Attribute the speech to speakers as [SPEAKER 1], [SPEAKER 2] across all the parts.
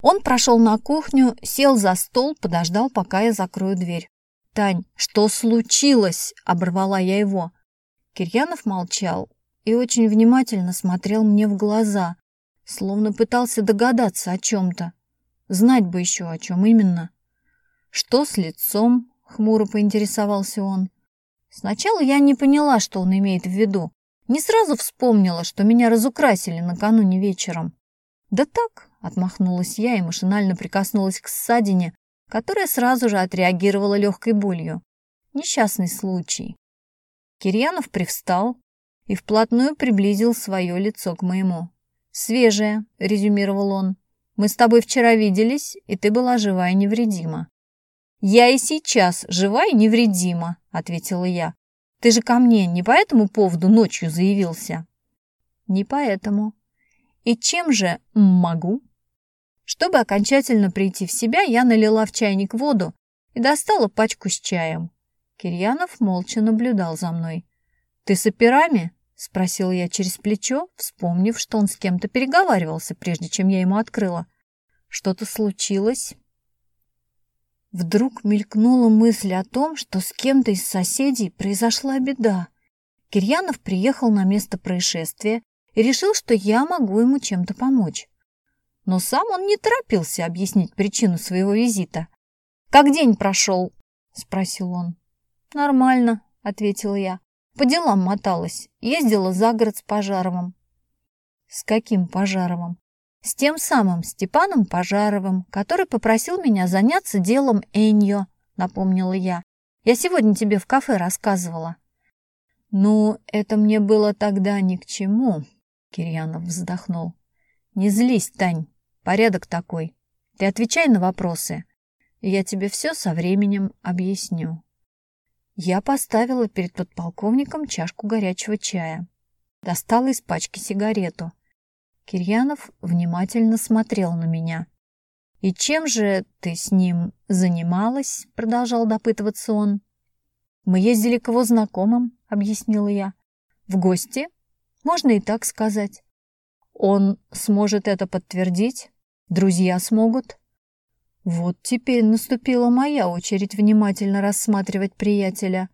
[SPEAKER 1] Он прошел на кухню, сел за стол, подождал, пока я закрою дверь. «Тань, что случилось?» – оборвала я его. Кирьянов молчал и очень внимательно смотрел мне в глаза, словно пытался догадаться о чем-то. Знать бы еще, о чем именно. «Что с лицом?» — хмуро поинтересовался он. Сначала я не поняла, что он имеет в виду. Не сразу вспомнила, что меня разукрасили накануне вечером. «Да так», — отмахнулась я и машинально прикоснулась к ссадине, которая сразу же отреагировала легкой болью. Несчастный случай. Кирьянов привстал и вплотную приблизил свое лицо к моему. «Свежее», — резюмировал он. «Мы с тобой вчера виделись, и ты была жива и невредима». «Я и сейчас жива и невредима», — ответила я. «Ты же ко мне не по этому поводу ночью заявился?» «Не поэтому». «И чем же могу?» Чтобы окончательно прийти в себя, я налила в чайник воду и достала пачку с чаем. Кирьянов молча наблюдал за мной. «Ты с операми?» — спросила я через плечо, вспомнив, что он с кем-то переговаривался, прежде чем я ему открыла. «Что-то случилось?» Вдруг мелькнула мысль о том, что с кем-то из соседей произошла беда. Кирьянов приехал на место происшествия и решил, что я могу ему чем-то помочь. Но сам он не торопился объяснить причину своего визита. «Как день прошел?» — спросил он. «Нормально», — ответила я. «По делам моталась. Ездила за город с Пожаровым». «С каким Пожаровым?» «С тем самым Степаном Пожаровым, который попросил меня заняться делом Эньо», — напомнила я. «Я сегодня тебе в кафе рассказывала». «Ну, это мне было тогда ни к чему», — Кирьянов вздохнул. «Не злись, Тань, порядок такой. Ты отвечай на вопросы, я тебе все со временем объясню». Я поставила перед подполковником чашку горячего чая. Достала из пачки сигарету. Кирьянов внимательно смотрел на меня. «И чем же ты с ним занималась?» — продолжал допытываться он. «Мы ездили к его знакомым», — объяснила я. «В гости? Можно и так сказать. Он сможет это подтвердить? Друзья смогут?» Вот теперь наступила моя очередь внимательно рассматривать приятеля.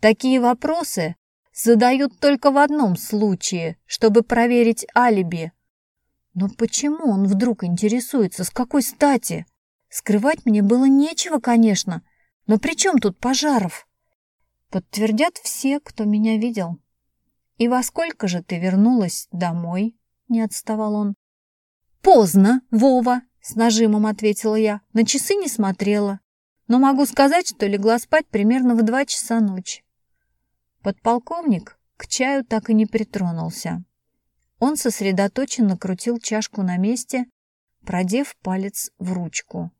[SPEAKER 1] Такие вопросы задают только в одном случае, чтобы проверить алиби. Но почему он вдруг интересуется, с какой стати? Скрывать мне было нечего, конечно, но при чем тут Пожаров? Подтвердят все, кто меня видел. «И во сколько же ты вернулась домой?» — не отставал он. «Поздно, Вова!» С нажимом ответила я. На часы не смотрела. Но могу сказать, что легла спать примерно в два часа ночи. Подполковник к чаю так и не притронулся. Он сосредоточенно крутил чашку на месте, продев палец в ручку.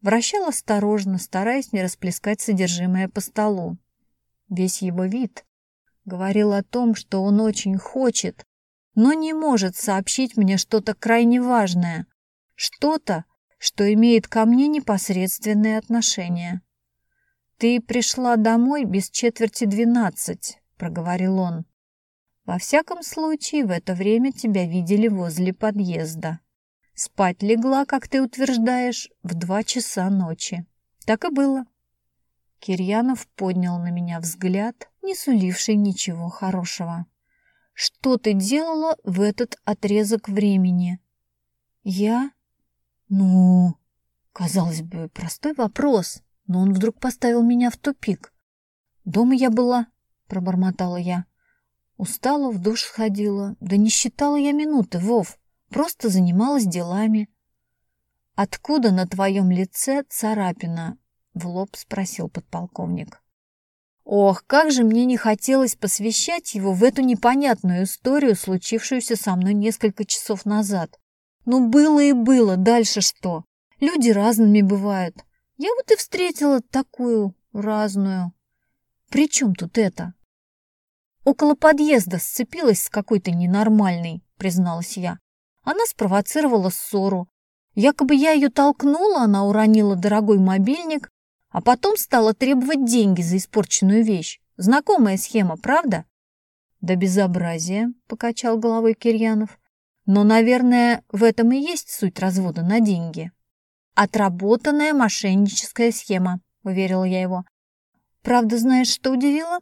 [SPEAKER 1] Вращал осторожно, стараясь не расплескать содержимое по столу. Весь его вид говорил о том, что он очень хочет, но не может сообщить мне что-то крайне важное, что-то, что имеет ко мне непосредственное отношение. «Ты пришла домой без четверти двенадцать», — проговорил он. «Во всяком случае, в это время тебя видели возле подъезда. Спать легла, как ты утверждаешь, в два часа ночи. Так и было». Кирьянов поднял на меня взгляд, не суливший ничего хорошего. «Что ты делала в этот отрезок времени?» «Я ну, казалось бы, простой вопрос, но он вдруг поставил меня в тупик. Дома я была, пробормотала я. Устала, в душ сходила. Да не считала я минуты, Вов. Просто занималась делами. «Откуда на твоем лице царапина?» — в лоб спросил подполковник. Ох, как же мне не хотелось посвящать его в эту непонятную историю, случившуюся со мной несколько часов назад. Ну, было и было, дальше что? Люди разными бывают. Я вот и встретила такую разную. При чем тут это? Около подъезда сцепилась с какой-то ненормальной, призналась я. Она спровоцировала ссору. Якобы я ее толкнула, она уронила дорогой мобильник, а потом стала требовать деньги за испорченную вещь. Знакомая схема, правда? Да безобразие, покачал головой Кирьянов. Но, наверное, в этом и есть суть развода на деньги. Отработанная мошенническая схема, уверила я его. Правда, знаешь, что удивило?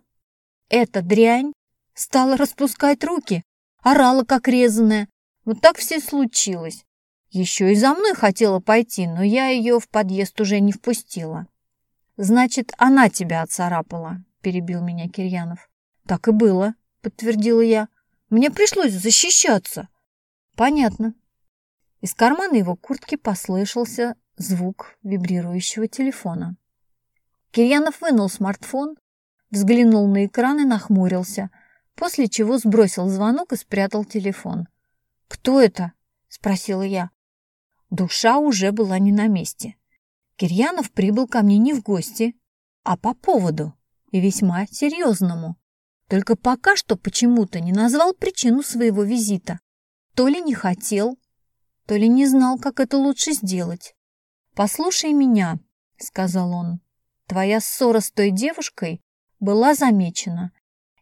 [SPEAKER 1] Эта дрянь стала распускать руки, орала как резаная. Вот так все случилось. Еще и за мной хотела пойти, но я ее в подъезд уже не впустила. «Значит, она тебя оцарапала», — перебил меня Кирьянов. «Так и было», — подтвердила я. «Мне пришлось защищаться». «Понятно». Из кармана его куртки послышался звук вибрирующего телефона. Кирьянов вынул смартфон, взглянул на экран и нахмурился, после чего сбросил звонок и спрятал телефон. «Кто это?» — спросила я. Душа уже была не на месте. Кирьянов прибыл ко мне не в гости, а по поводу, и весьма серьезному. Только пока что почему-то не назвал причину своего визита. То ли не хотел, то ли не знал, как это лучше сделать. «Послушай меня», — сказал он. «Твоя ссора с той девушкой была замечена.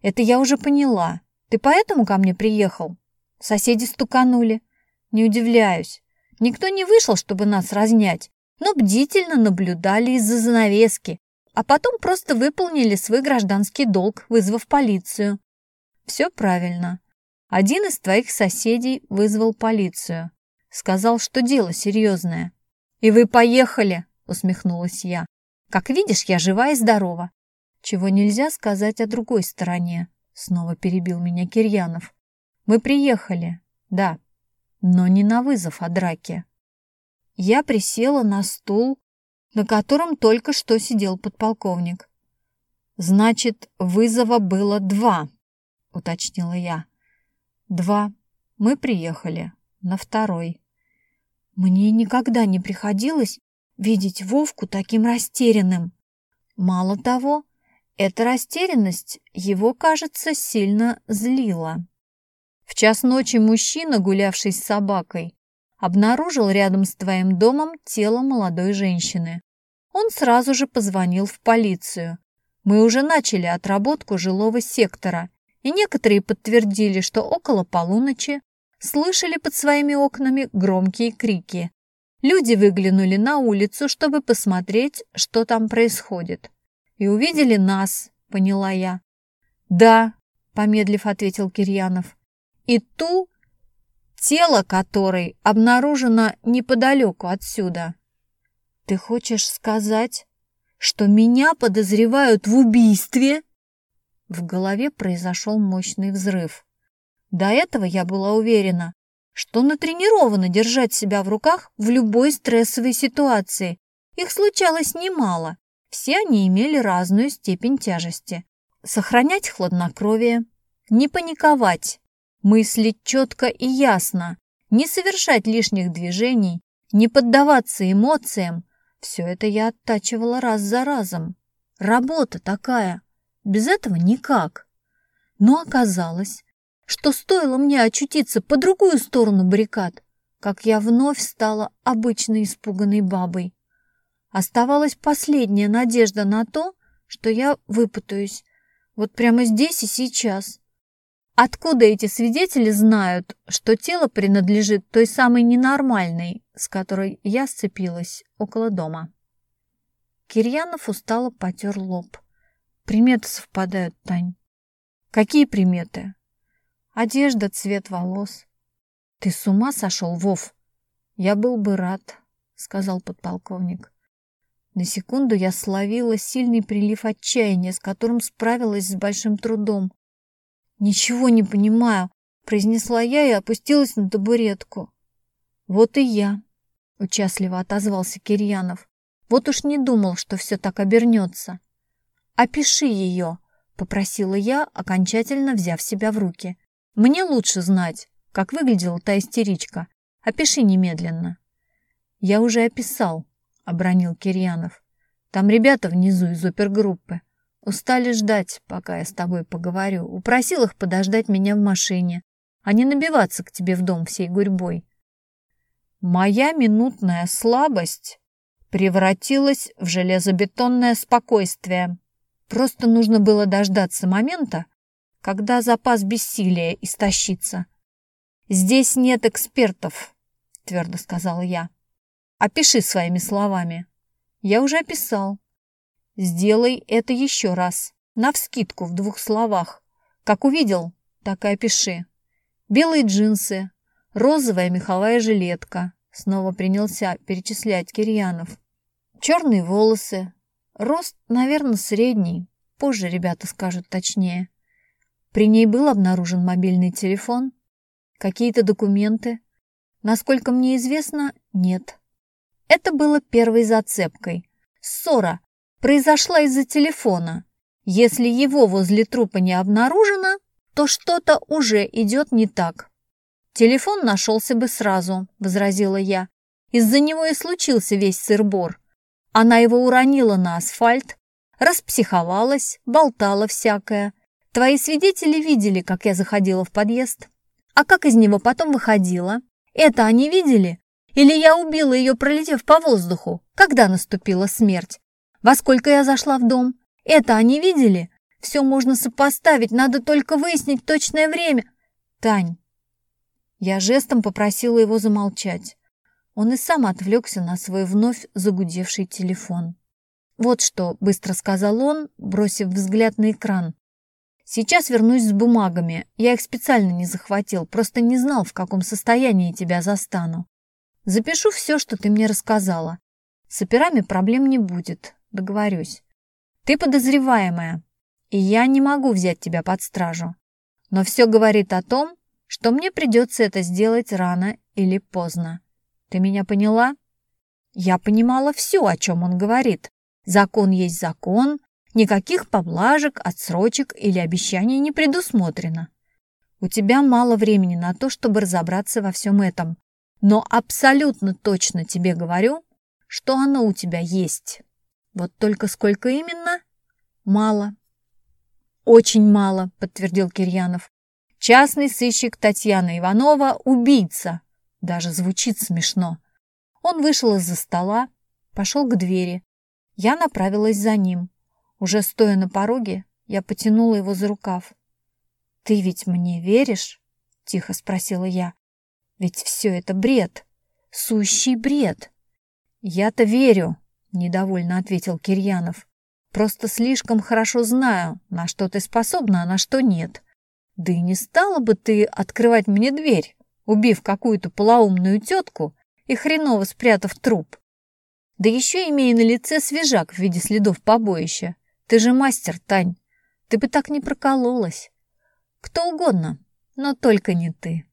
[SPEAKER 1] Это я уже поняла. Ты поэтому ко мне приехал? Соседи стуканули. Не удивляюсь. Никто не вышел, чтобы нас разнять, но бдительно наблюдали из-за занавески, а потом просто выполнили свой гражданский долг, вызвав полицию. Все правильно. Один из твоих соседей вызвал полицию. Сказал, что дело серьезное. «И вы поехали!» — усмехнулась я. «Как видишь, я жива и здорова». «Чего нельзя сказать о другой стороне», — снова перебил меня Кирьянов. «Мы приехали, да, но не на вызов о драке. Я присела на стул, на котором только что сидел подполковник. «Значит, вызова было два», — уточнила я. «Два. Мы приехали. На второй». Мне никогда не приходилось видеть Вовку таким растерянным. Мало того, эта растерянность его, кажется, сильно злила. В час ночи мужчина, гулявший с собакой, обнаружил рядом с твоим домом тело молодой женщины. Он сразу же позвонил в полицию. Мы уже начали отработку жилого сектора, и некоторые подтвердили, что около полуночи слышали под своими окнами громкие крики. Люди выглянули на улицу, чтобы посмотреть, что там происходит. И увидели нас, поняла я. «Да», — помедлив ответил Кирьянов, и ту, тело которой обнаружено неподалеку отсюда. Ты хочешь сказать, что меня подозревают в убийстве? В голове произошел мощный взрыв. До этого я была уверена, что натренирована держать себя в руках в любой стрессовой ситуации. Их случалось немало. Все они имели разную степень тяжести. Сохранять хладнокровие, не паниковать, мыслить четко и ясно, не совершать лишних движений, не поддаваться эмоциям. Все это я оттачивала раз за разом. Работа такая. Без этого никак. Но оказалось, что стоило мне очутиться по другую сторону баррикад, как я вновь стала обычной испуганной бабой. Оставалась последняя надежда на то, что я выпутаюсь. Вот прямо здесь и сейчас. Откуда эти свидетели знают, что тело принадлежит той самой ненормальной, с которой я сцепилась около дома? Кирьянов устало потер лоб. Приметы совпадают, Тань. Какие приметы? Одежда, цвет волос. Ты с ума сошел, Вов? Я был бы рад, сказал подполковник. На секунду я словила сильный прилив отчаяния, с которым справилась с большим трудом. «Ничего не понимаю», — произнесла я и опустилась на табуретку. «Вот и я», — участливо отозвался Кирьянов. «Вот уж не думал, что все так обернется». «Опиши ее», — попросила я, окончательно взяв себя в руки. «Мне лучше знать, как выглядела та истеричка. Опиши немедленно». «Я уже описал», — обронил Кирьянов. «Там ребята внизу из опергруппы. Устали ждать, пока я с тобой поговорю. Упросил их подождать меня в машине, а не набиваться к тебе в дом всей гурьбой. Моя минутная слабость превратилась в железобетонное спокойствие. Просто нужно было дождаться момента, когда запас бессилия истощится. «Здесь нет экспертов», — твердо сказала я. «Опиши своими словами». «Я уже описал». «Сделай это еще раз, навскидку в двух словах. Как увидел, так и опиши». Белые джинсы, розовая меховая жилетка. Снова принялся перечислять Кирьянов. Черные волосы. Рост, наверное, средний. Позже ребята скажут точнее. При ней был обнаружен мобильный телефон. Какие-то документы. Насколько мне известно, нет. Это было первой зацепкой. Ссора произошла из-за телефона. Если его возле трупа не обнаружено, то что-то уже идет не так. Телефон нашелся бы сразу, возразила я. Из-за него и случился весь сыр-бор. Она его уронила на асфальт, распсиховалась, болтала всякое. Твои свидетели видели, как я заходила в подъезд. А как из него потом выходила? Это они видели? Или я убила ее, пролетев по воздуху? Когда наступила смерть? Во сколько я зашла в дом? Это они видели? Все можно сопоставить, надо только выяснить точное время. Тань. Я жестом попросила его замолчать. Он и сам отвлекся на свой вновь загудевший телефон. «Вот что», — быстро сказал он, бросив взгляд на экран. «Сейчас вернусь с бумагами. Я их специально не захватил, просто не знал, в каком состоянии тебя застану. Запишу все, что ты мне рассказала. С операми проблем не будет, договорюсь. Ты подозреваемая, и я не могу взять тебя под стражу. Но все говорит о том, что мне придется это сделать рано или поздно. Ты меня поняла? Я понимала все, о чем он говорит. Закон есть закон, никаких поблажек, отсрочек или обещаний не предусмотрено. У тебя мало времени на то, чтобы разобраться во всем этом. Но абсолютно точно тебе говорю, что оно у тебя есть. Вот только сколько именно? Мало. «Очень мало», — подтвердил Кирьянов. «Частный сыщик Татьяна Иванова — убийца». Даже звучит смешно. Он вышел из-за стола, пошел к двери. Я направилась за ним. Уже стоя на пороге, я потянула его за рукав. «Ты ведь мне веришь?» — тихо спросила я. «Ведь все это бред, сущий бред». «Я-то верю», — недовольно ответил Кирьянов. Просто слишком хорошо знаю, на что ты способна, а на что нет. Да и не стала бы ты открывать мне дверь, убив какую-то полоумную тетку и хреново спрятав труп. Да еще имея на лице свежак в виде следов побоища. Ты же мастер, Тань. Ты бы так не прокололась. Кто угодно, но только не ты.